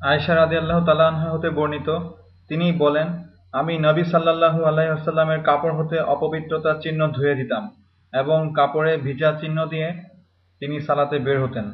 আয়েশা আদি আল্লাহ তালাহা হতে বর্ণিত, তিনি বলেন, আমি নবী সাল্লাল্লাহু আল্লাহ আসাল্লামের কাপড় হতে অপবিত্রতার চিহ্ন ধুয়ে দিতাম এবং কাপড়ে ভিজা চিহ্ন দিয়ে তিনি সালাতে বের হতেন।